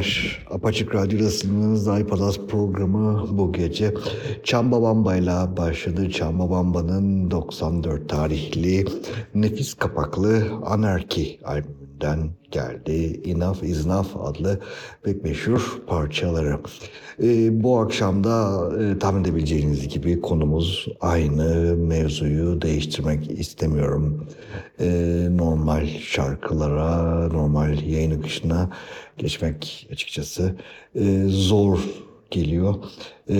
günler. Apaçık Radyo'dasınız. Zay Palas programı bu gece Çamba Bamba'yla başladı. Çamba Bamba'nın 94 tarihli nefis kapaklı Anarki albümü albümünden geldi. İs Enough adlı pek meşhur parçaları. Ee, bu akşam da e, tahmin edebileceğiniz gibi konumuz aynı mevzuyu değiştirmek istemiyorum. Ee, normal şarkılara, normal yayın akışına geçmek açıkçası e, zor geliyor. E,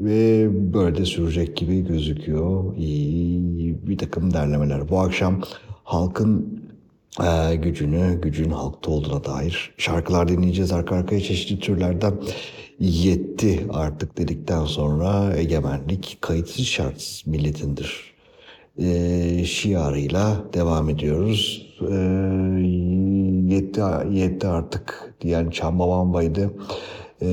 ve böyle de sürecek gibi gözüküyor. İyi bir takım derlemeler. Bu akşam halkın e, gücünü, gücün halkta olduğuna dair şarkılar dinleyeceğiz arka arkaya çeşitli türlerden. Yetti artık dedikten sonra egemenlik kayıtsız şartsız milletindir e, şiarıyla devam ediyoruz. E, yetti, yetti artık diyen Çambabamba'ydı. E,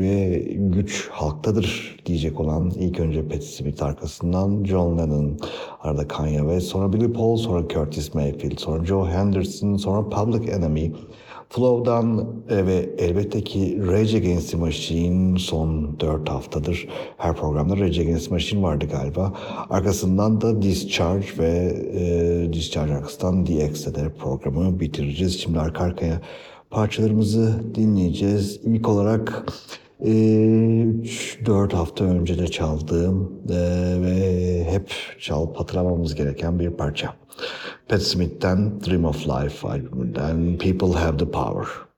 ve güç halktadır diyecek olan ilk önce Patti Smith arkasından John Lennon, arada Kanye West, sonra Billy Paul, sonra Curtis Mayfield, sonra Joe Henderson, sonra Public Enemy, Flow'dan e, ve elbette ki Rage Against the Machine son 4 haftadır her programda Rage Against the Machine vardı galiba. Arkasından da Discharge ve e, Discharge arkasından DX'de de programı bitireceğiz. Şimdi arka arkaya parçalarımızı dinleyeceğiz. İlk olarak 3-4 hafta önce de çaldığım e, ve hep çalıp hatırlamamız gereken bir parça. Pat Smith'ten Dream of Life albümünden People Have the Power.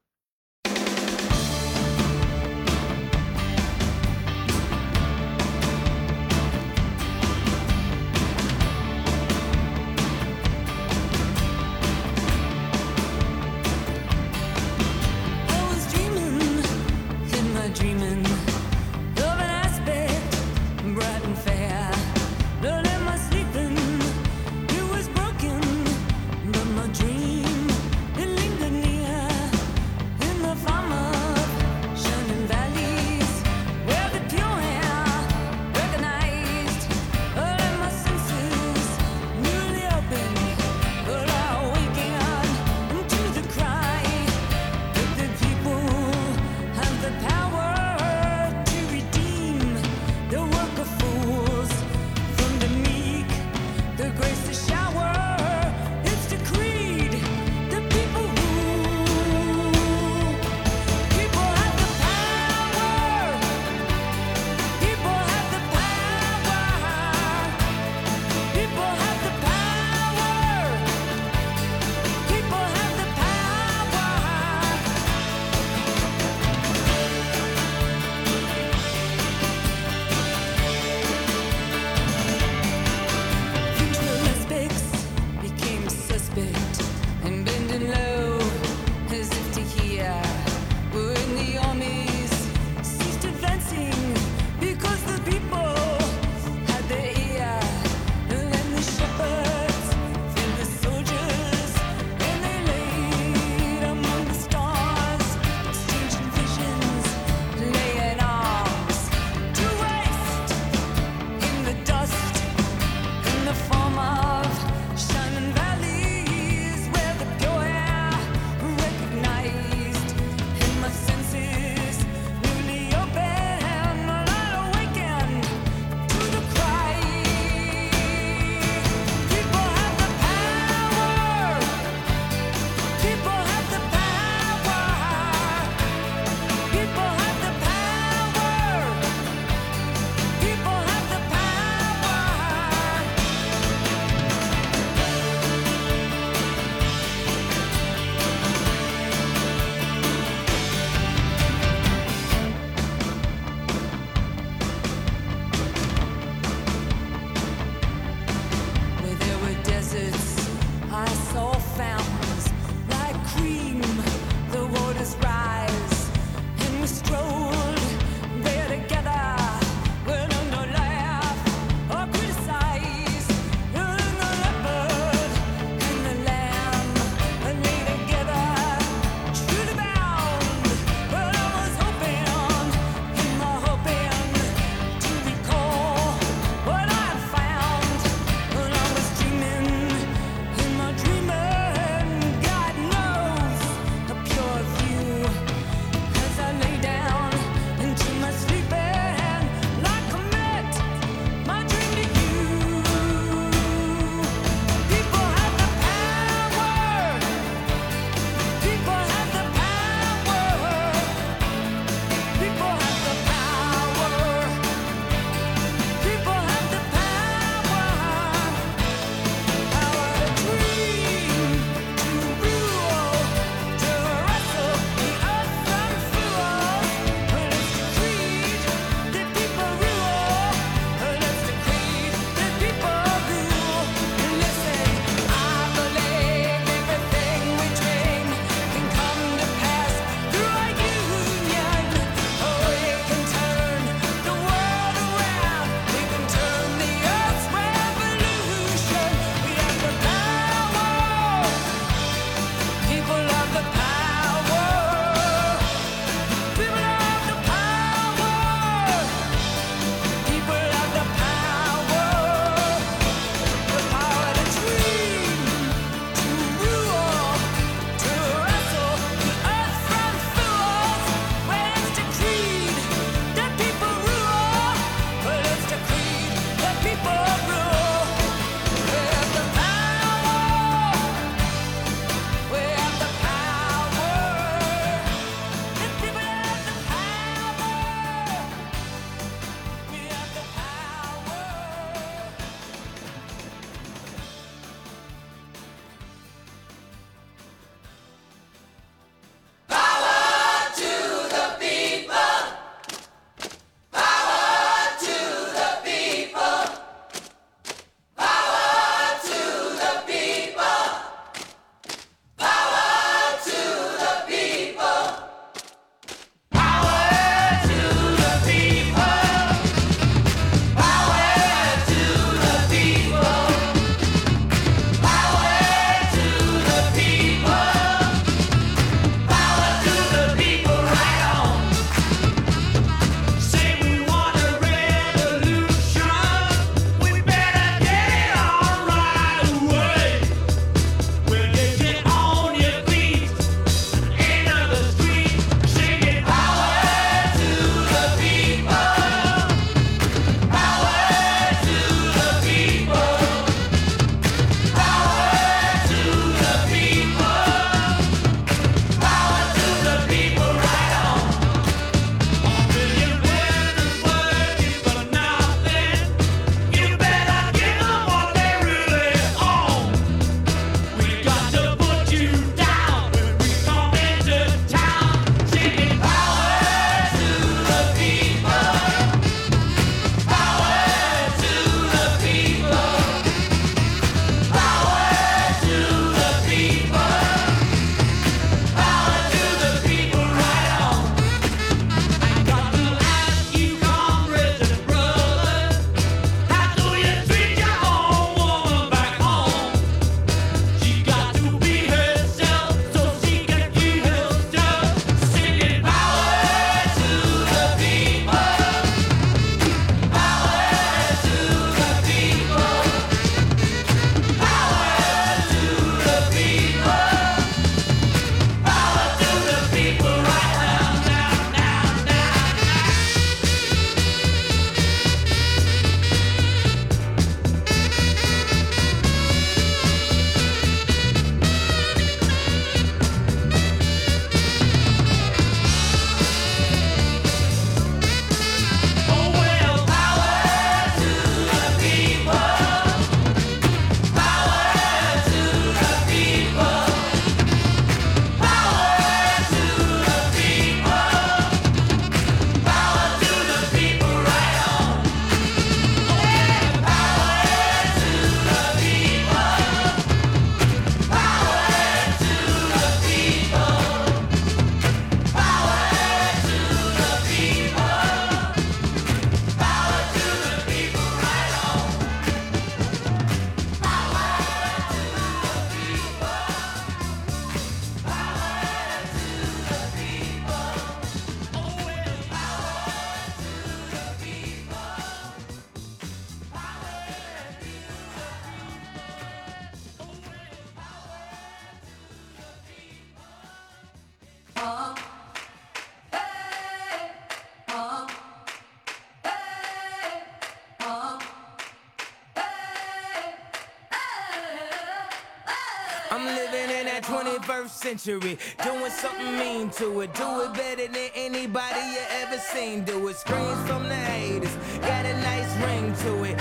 That 21st century. Doing something mean to it. Do it better than anybody you ever seen. Do it. Screams from the haters. Got a nice ring to it.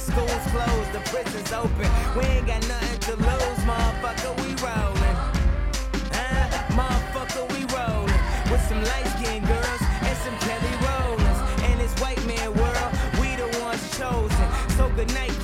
Schools closed, the prisons open. We ain't got nothing to lose, motherfucker. We rollin', huh? Motherfucker, we rollin' with some light skinned girls and some Kelly Rowlands. In this white man world, we the ones chosen. So good night,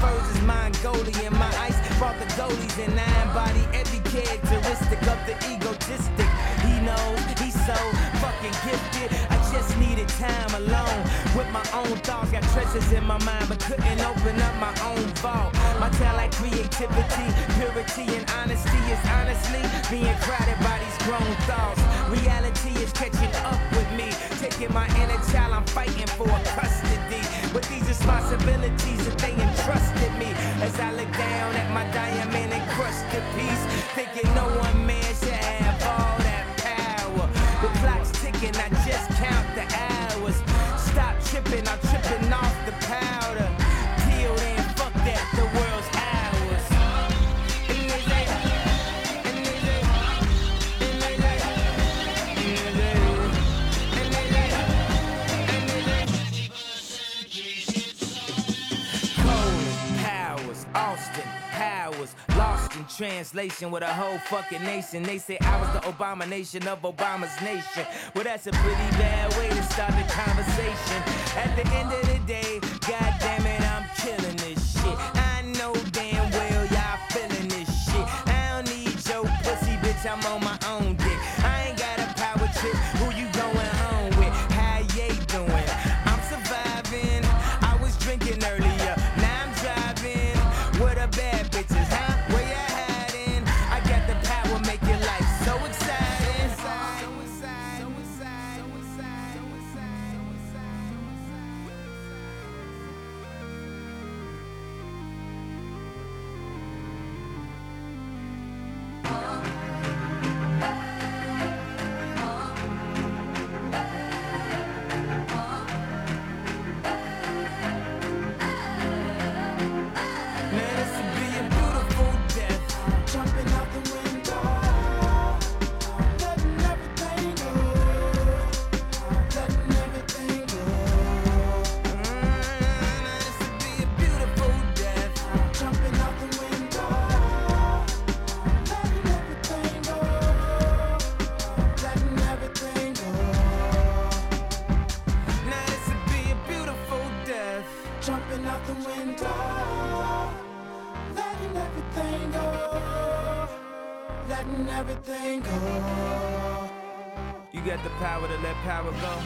Furs is Mongolian. My ice brought the goalies and I embody every characteristic of the egotistic. He knows he's so fucking gifted. I just needed time alone with my own thoughts. Got treasures in my mind, but couldn't open up my own vault. My talent, creativity, purity, and honesty is honestly being crowded by these grown thoughts. Reality is catching up with me, taking my inner child. I'm fighting for custody. With these responsibilities that they entrusted me, as I look down at my diamond encrusted piece, thinking no one man should have all that power. The clock's ticking, I just count the hours. Stop tripping, I'm translation with a whole fucking nation. They say I was the abomination of Obama's nation. Well, that's a pretty bad way to start the conversation. At the end of the day, god damn it, I'm killing this power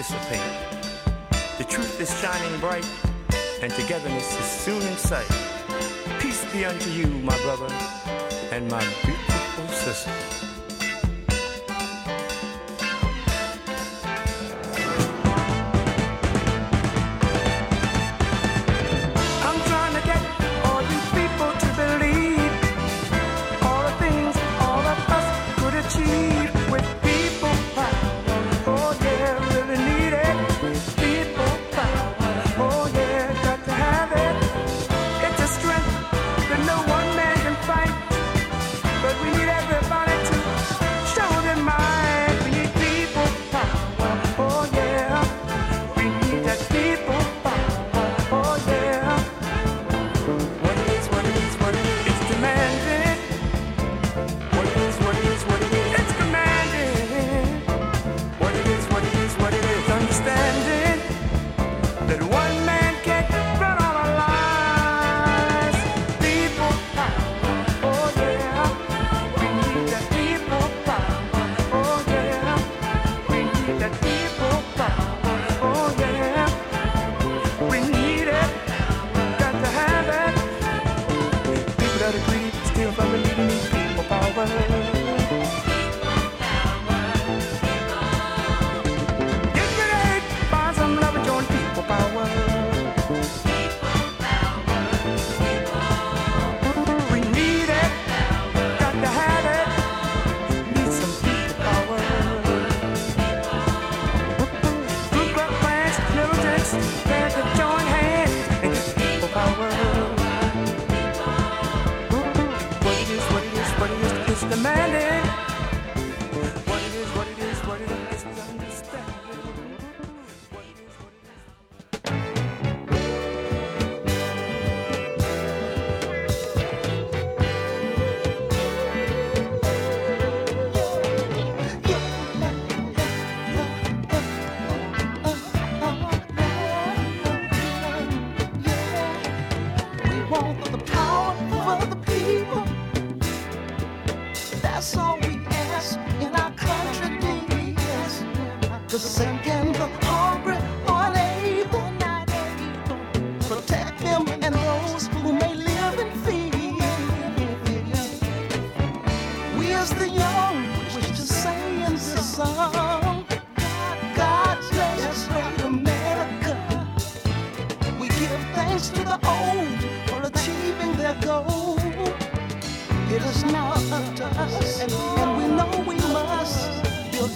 The truth is shining bright, and togetherness is soon in sight. Peace be unto you, my brother, and my beautiful sister.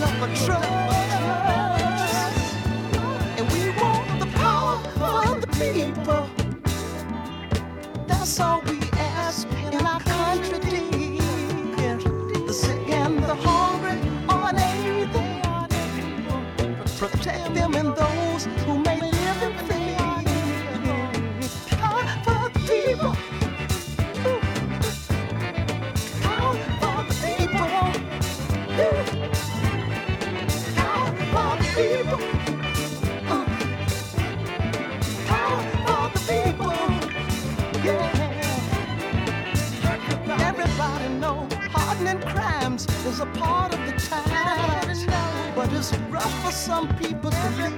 self a truck. A part of the task. But it's rough for some people to live.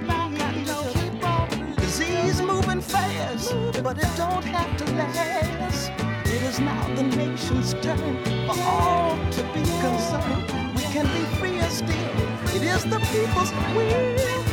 Disease moving fast, but it don't have to last. It is now the nation's turn for all to be concerned. We can be freer still. It is the people's will.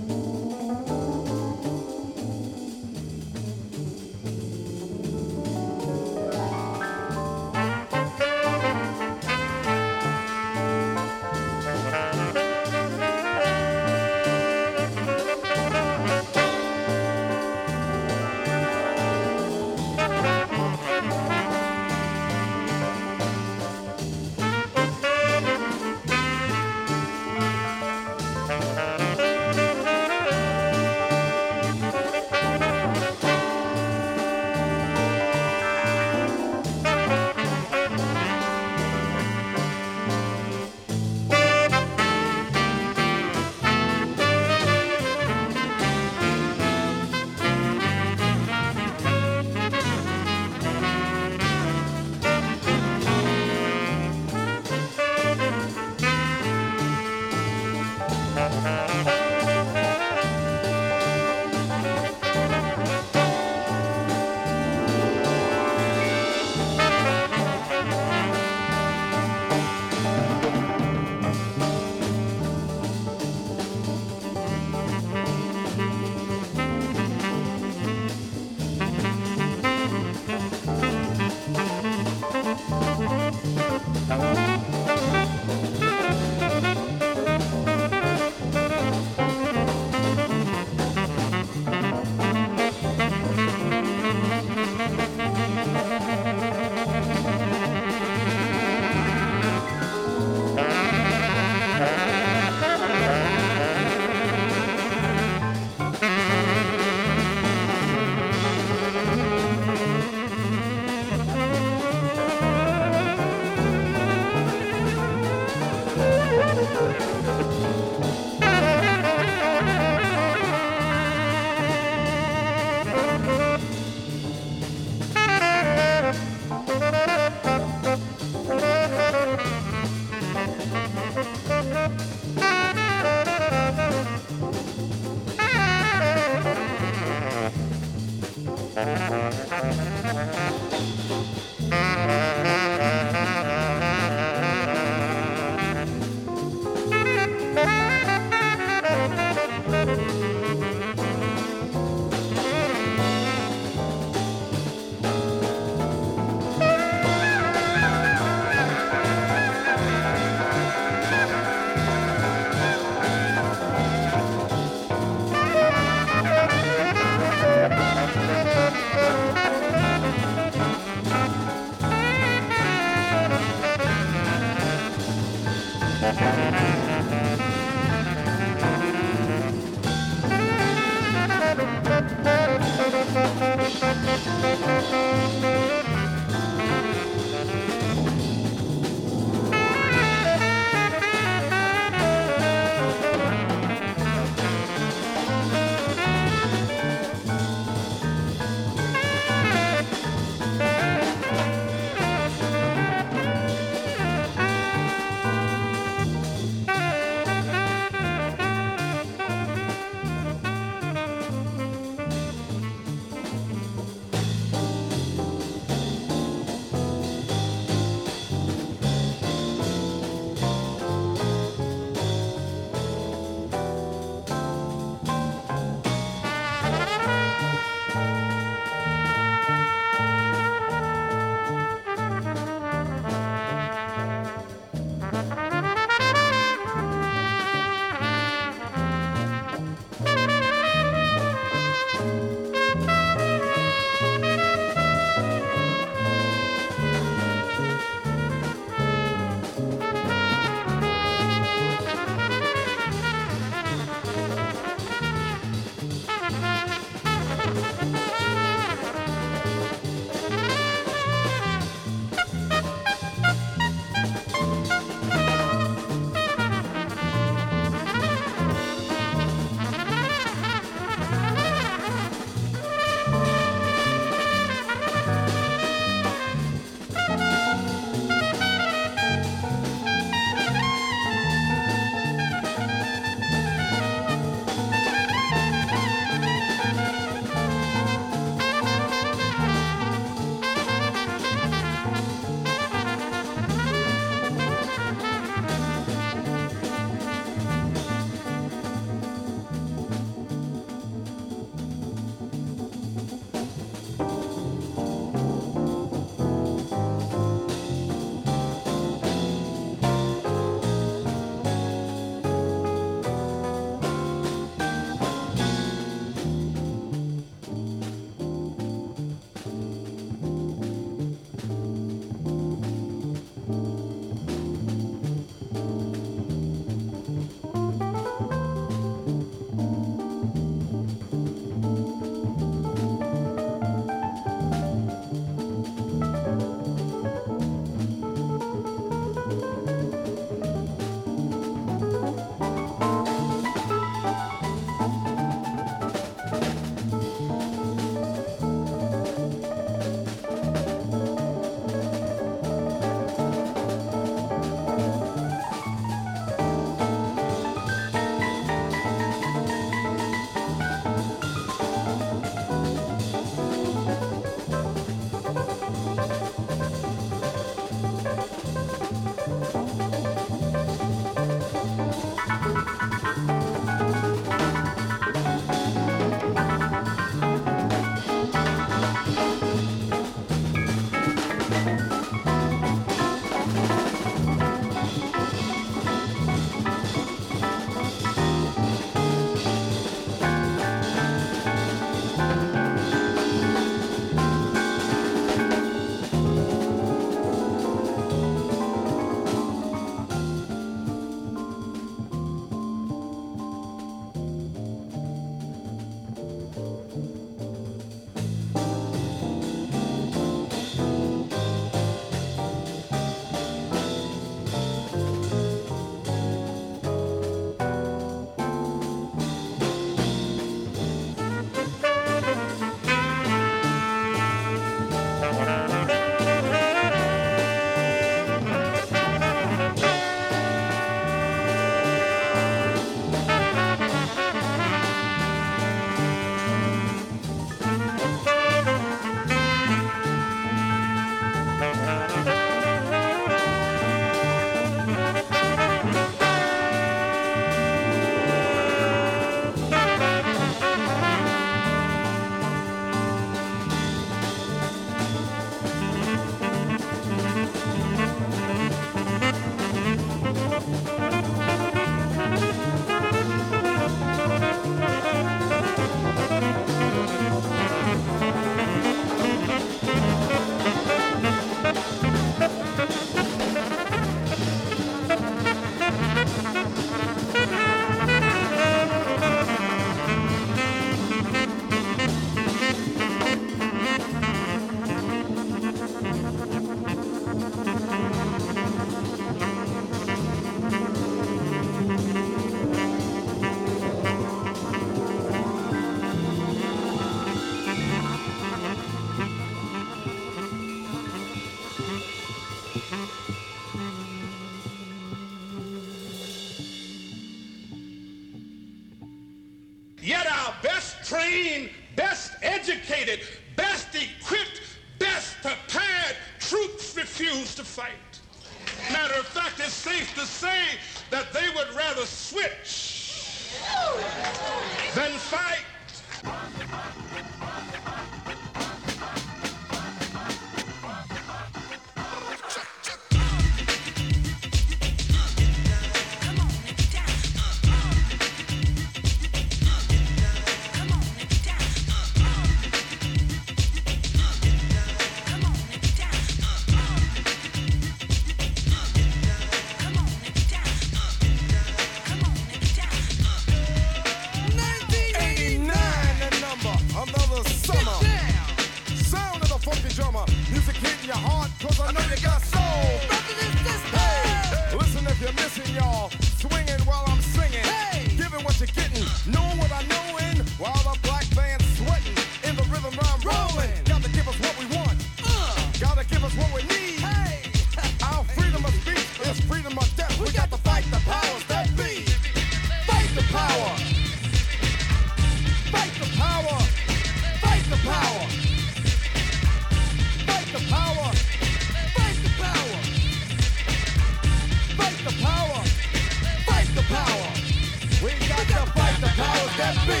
the powers that be.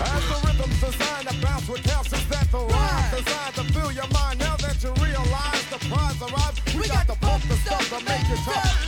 As the rhythm's designed to bounce with calcium that the rhyme designed to fill your mind now that you realize the prize arrives. We, we got, got to pump the stuff to make it tough.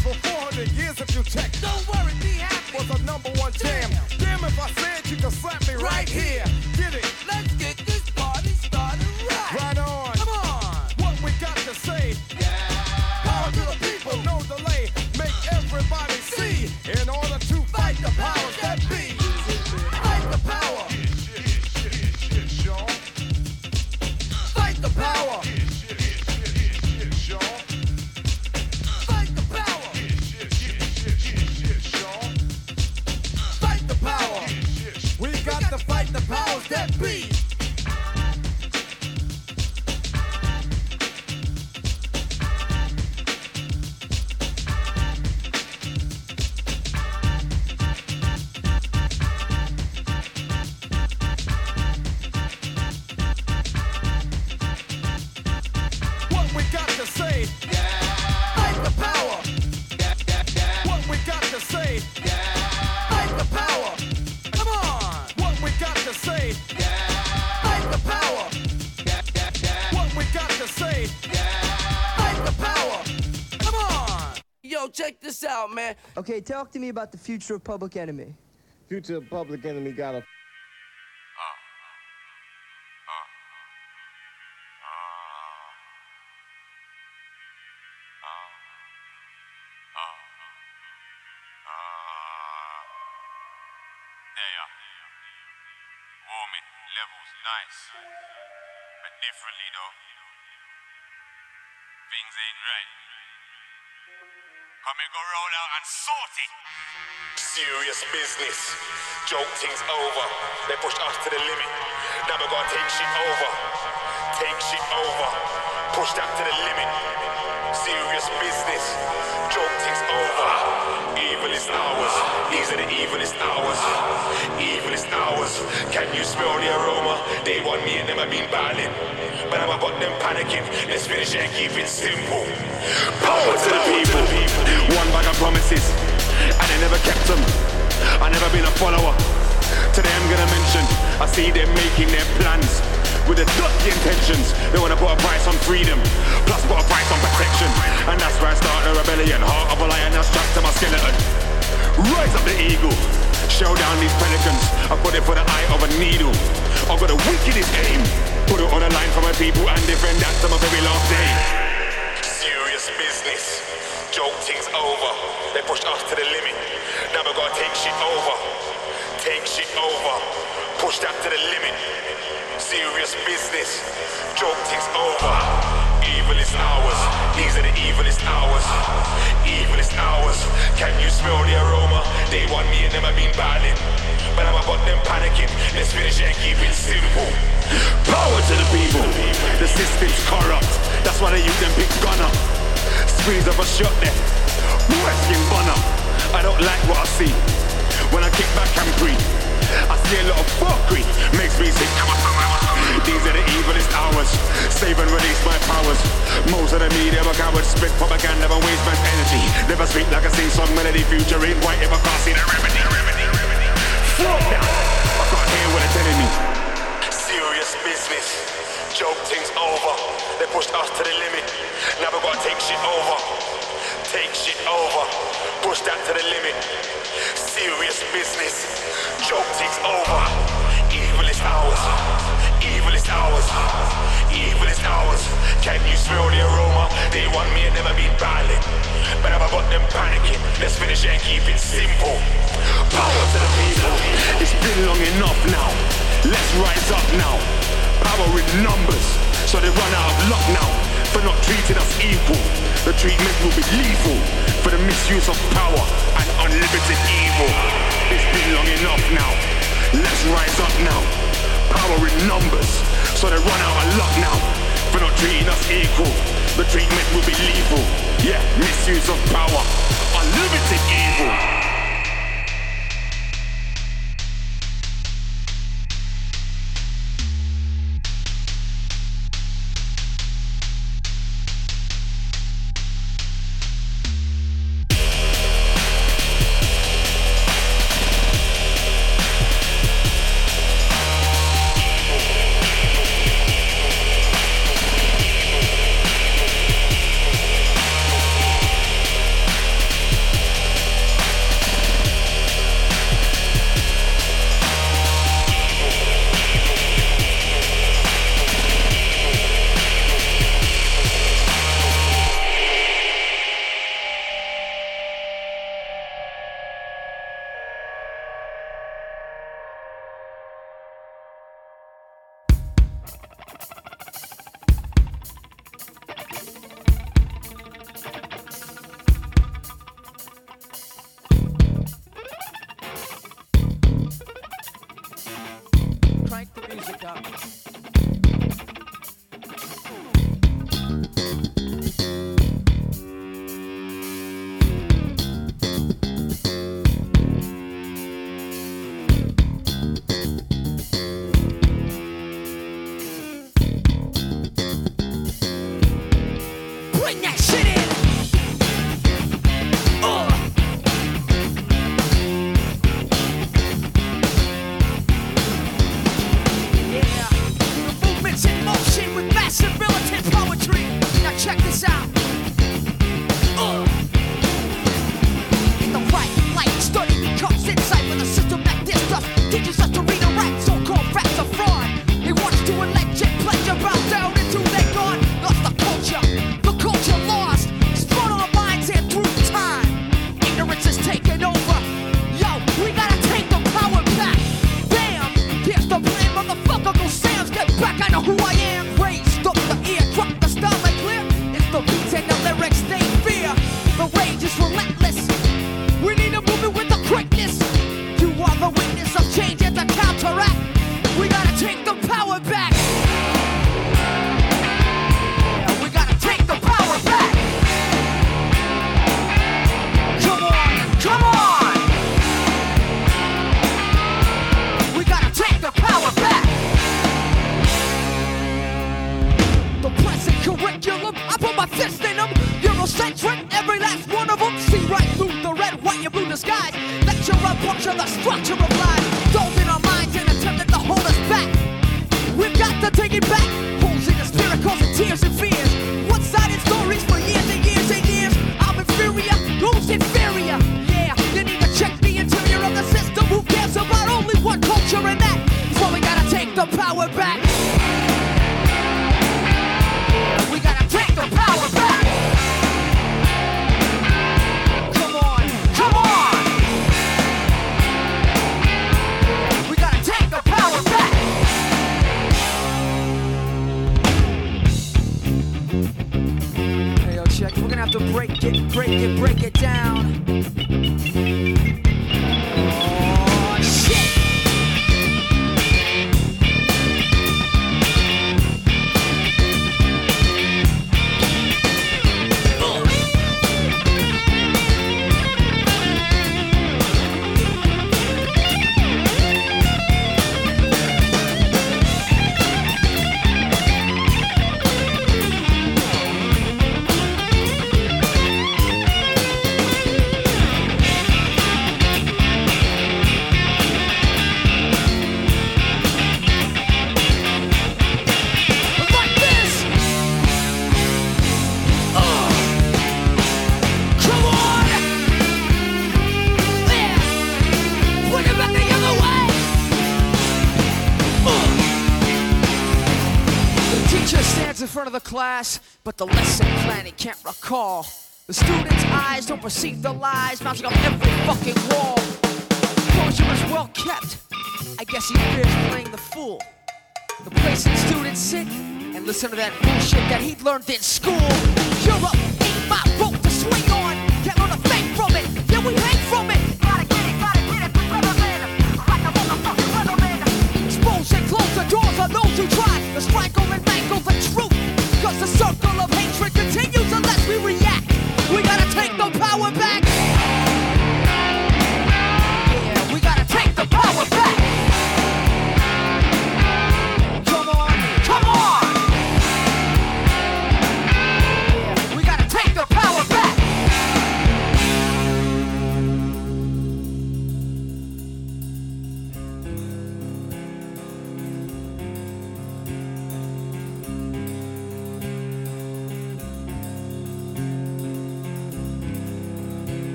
For 400 years if you check. Don't worry, be happy. Was the number one jam. Damn, Damn if I said you could slap me right, right here. Get it? Let's Okay, talk to me about the future of Public Enemy. Future of Public Enemy got a differently though. Things ain't right. Come and go roll out and sort it. Serious business. Joke things over. They push us to the limit. Now we gotta take shit over. Take shit over. Push that to the limit. Serious business. Joke things over. Evil is ours. These are the evilest hours. Evilest hours. Can you smell the aroma? They want me and them have been battling. But I'm about them panicking. Let's finish it and keep it simple. Power to the people. One bag of promises. And they never kept them. I never been a follower. Today I'm gonna mention. I see them making their plans. With the dirty intentions, they wanna put a price on freedom, plus put a price on protection. And that's where I start the rebellion. Heart of a lion that's strapped to my skeleton. Rise up the eagle, show down these pelicans. I put it for the eye of a needle. I've got the wickedest aim. Put it on the line for my people and defend that to my very last day. Serious business. Joke things over. They pushed us to the limit. Now we gotta take shit over. Take shit over. Push that to the limit. Serious business. Joke things over. Evil is ours. These are the evilest hours. Evilest hours. Can you smell the aroma? They want me and them have been battling. But I'm about them panicking. Let's finish it and keep it simple. Power to the people. The system's corrupt. That's why they use them big gunner. Up a shot there. I don't like what I see. When I kick back and breathe. I see a lot of fuckery. Makes me sick. These are the evilest hours. Save and release my powers. Most of the media are cowards. Spit propaganda and waste man's energy. Never speak like a sing song melody. Future ain't white if I can't see the remedy. Fuck that. I can't hear what they're telling me. Serious business. Joke things over. They pushed us to the limit. Now we gotta take shit over. Take shit over. Push that to the limit. Serious business. Joke things over. Evil is ours. Evil is ours. Evil is ours. Can you smell the aroma? They want me and never been battling. But I've got them panicking. Let's finish it and keep it simple. Power to the people. It's been long enough now. Let's rise up now. Power in numbers. So they run out of luck now. For not treating us equal. The treatment will be lethal. For the misuse of power and unlimited evil. It's been long enough now. Let's rise up now. Power in numbers. So they run out of luck now. For not treating us equal. The treatment will be lethal. Yeah, misuse of power. Unlimited evil.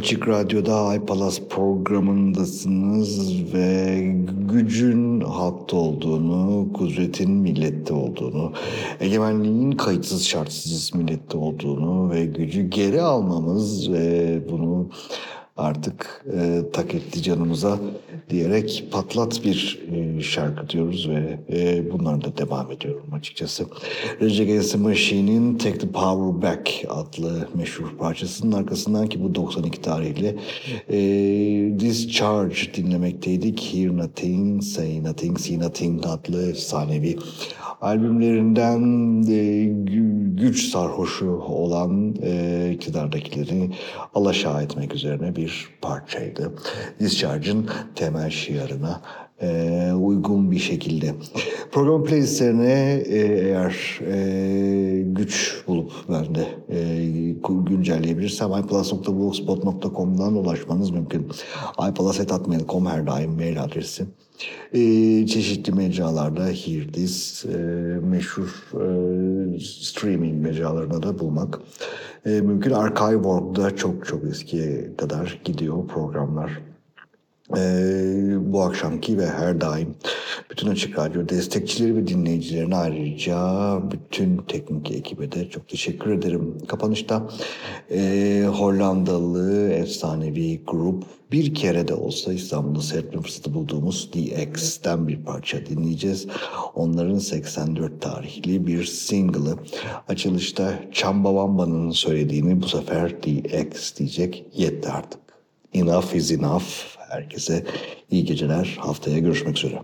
Apaçık Radyo'da iPalas programındasınız ve gücün halkta olduğunu, kudretin millette olduğunu, egemenliğin kayıtsız şartsız millette olduğunu ve gücü geri almamız ve bunu artık e, tak etti canımıza diyerek patlat bir e, şarkı diyoruz ve e, bunlara da devam ediyorum açıkçası. Rage Against the Machine'in Take the Power Back adlı meşhur parçasının arkasından ki bu 92 tarihli e, Discharge dinlemekteydik. Hear Nothing, Say Nothing, See Nothing adlı efsanevi albümlerinden e, gü- güç sarhoşu olan e, iktidardakileri alaşağı etmek üzerine bir parçaydı. Discharge'ın temel şiarına e, uygun bir şekilde. Program playlistlerine e, eğer e, güç bulup ben de e, güncelleyebilirsem iplus.blogspot.com'dan ulaşmanız mümkün. iplus.atmail.com her daim mail adresi. E, çeşitli mecralarda Hear This, e, meşhur e, streaming mecralarına da bulmak e, mümkün. Archive.org'da çok çok eskiye kadar gidiyor programlar. Ee, bu akşamki ve her daim bütün Açık Radyo destekçileri ve dinleyicilerine ayrıca bütün teknik ekibe de çok teşekkür ederim. Kapanışta e, Hollandalı efsanevi grup bir kere de olsa İstanbul'da seyretme fırsatı bulduğumuz DX'ten bir parça dinleyeceğiz. Onların 84 tarihli bir single'ı. Açılışta Chambawamba'nın söylediğini bu sefer DX diyecek yetti artık. Enough is enough. Herkese iyi geceler. Haftaya görüşmek üzere.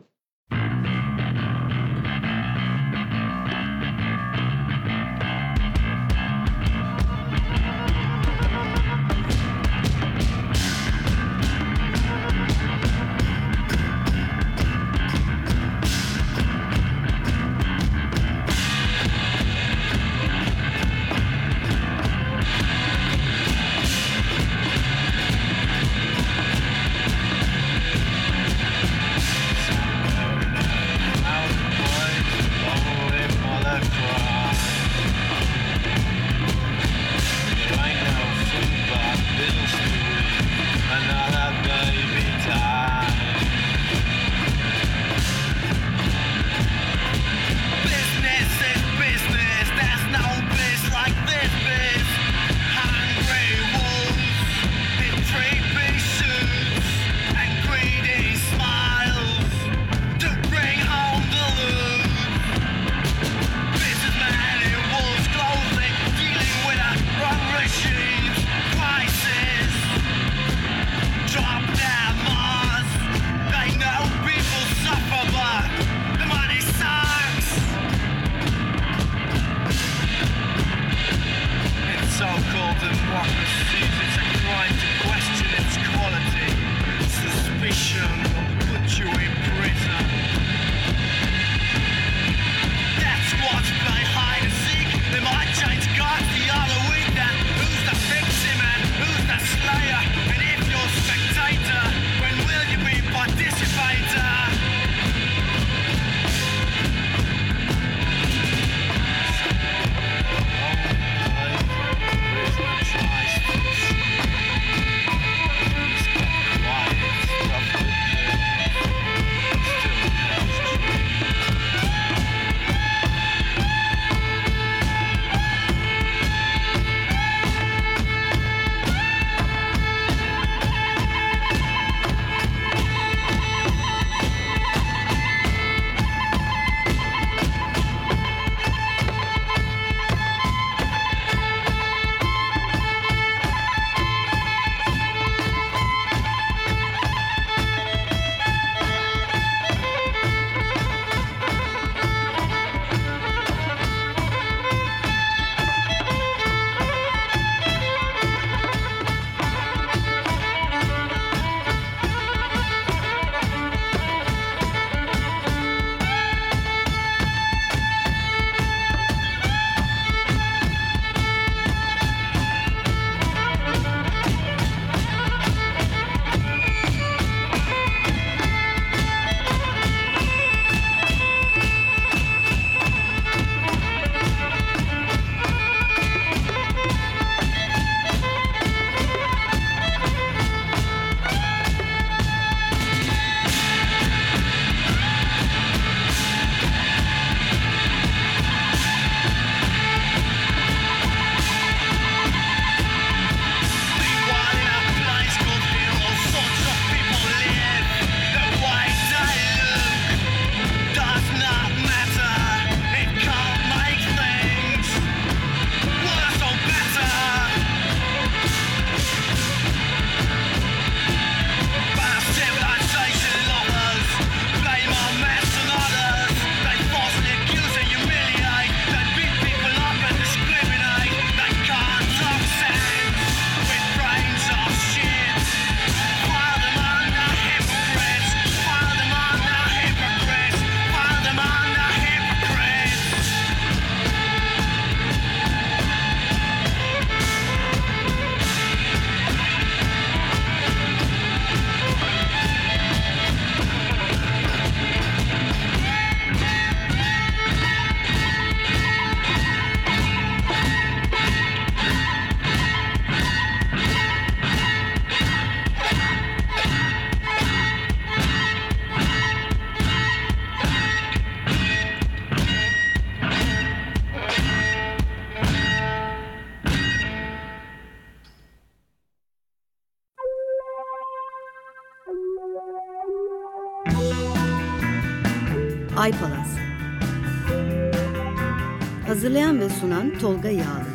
Tolga Yağlı